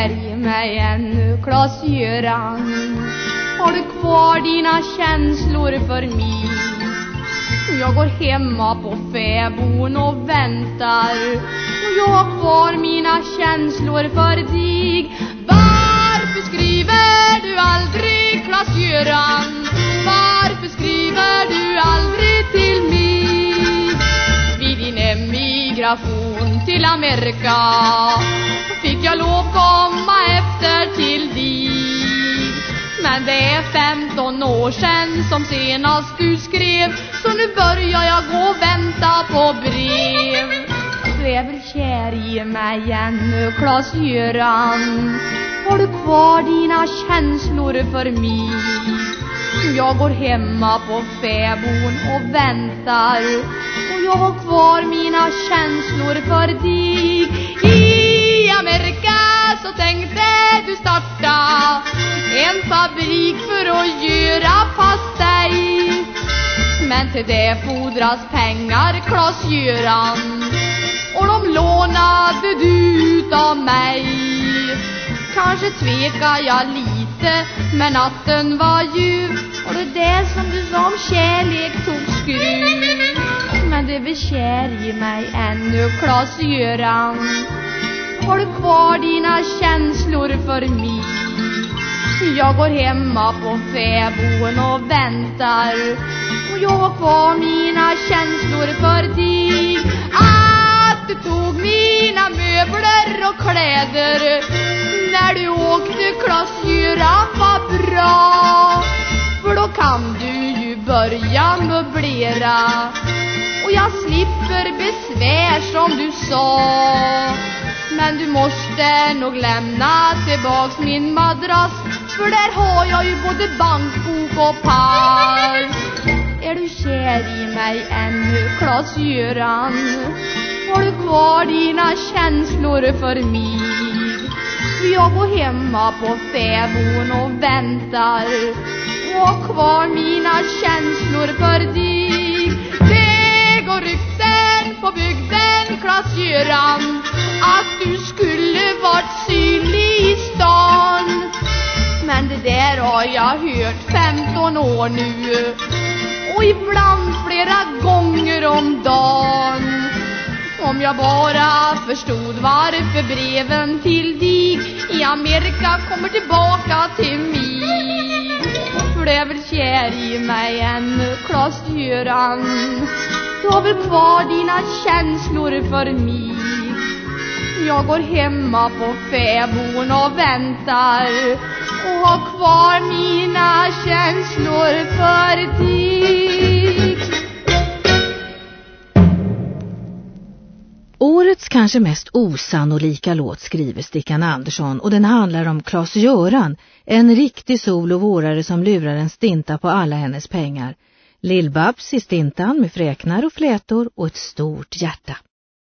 Välj mig ännu, Klas-Göran? Har du kvar dina känslor för mig? Jag går hemma på fäbon och väntar Och jag har kvar mina känslor för dig Varför skriver du aldrig, Klas-Göran? Varför skriver du aldrig till mig? Vid din emigration till Amerika Fick jag 15 år sedan som senast du skrev. Så nu börjar jag gå och vänta på brev. Du är väl kär i mig ännu, Klas-Göran Har du kvar dina känslor för mig? Jag går hemma på fäbon och väntar. Och jag har kvar mina känslor för dig. I Amerika så tänkte du starta. Men till det fordras pengar, Klas-Göran Och de lånade du ut av mig. Kanske tvekar jag lite Men natten var djup. Och det där som du sa om kärlek tog skruv Men du är väl kär i mig ännu, Klas-Göran Har du kvar dina känslor för mig? Jag går hemma på fäboden och väntar jag har kvar mina känslor för dig. Att du tog mina möbler och kläder. När du åkte Klas-Göran var bra. För då kan du ju börja möblera. Och jag slipper besvär som du sa. Men du måste nog lämna tillbaks min madrass. För där har jag ju både bankbok och pass är du kär i mig ännu, Klas-Göran? Har du kvar dina känslor för mig? Jag går hemma på fäbon och väntar Och har kvar mina känslor för dig Det går rykten på bygden, Klas-Göran att du skulle varit synlig i stan Men det där har jag hört 15 år nu och ibland flera gånger om dagen. Om jag bara förstod varför breven till dig I Amerika kommer tillbaka till mig. För du är väl kär i mig ännu, Klas-Göran Du har väl kvar dina känslor för mig jag går hemma på fäbon och väntar och har kvar mina känslor för dig. Årets kanske mest osannolika låt skriver Stickan Andersson och den handlar om Klas-Göran, en riktig sol och vårare som lurar en stinta på alla hennes pengar. Lill-Babs i stintan med fräknar och flätor och ett stort hjärta.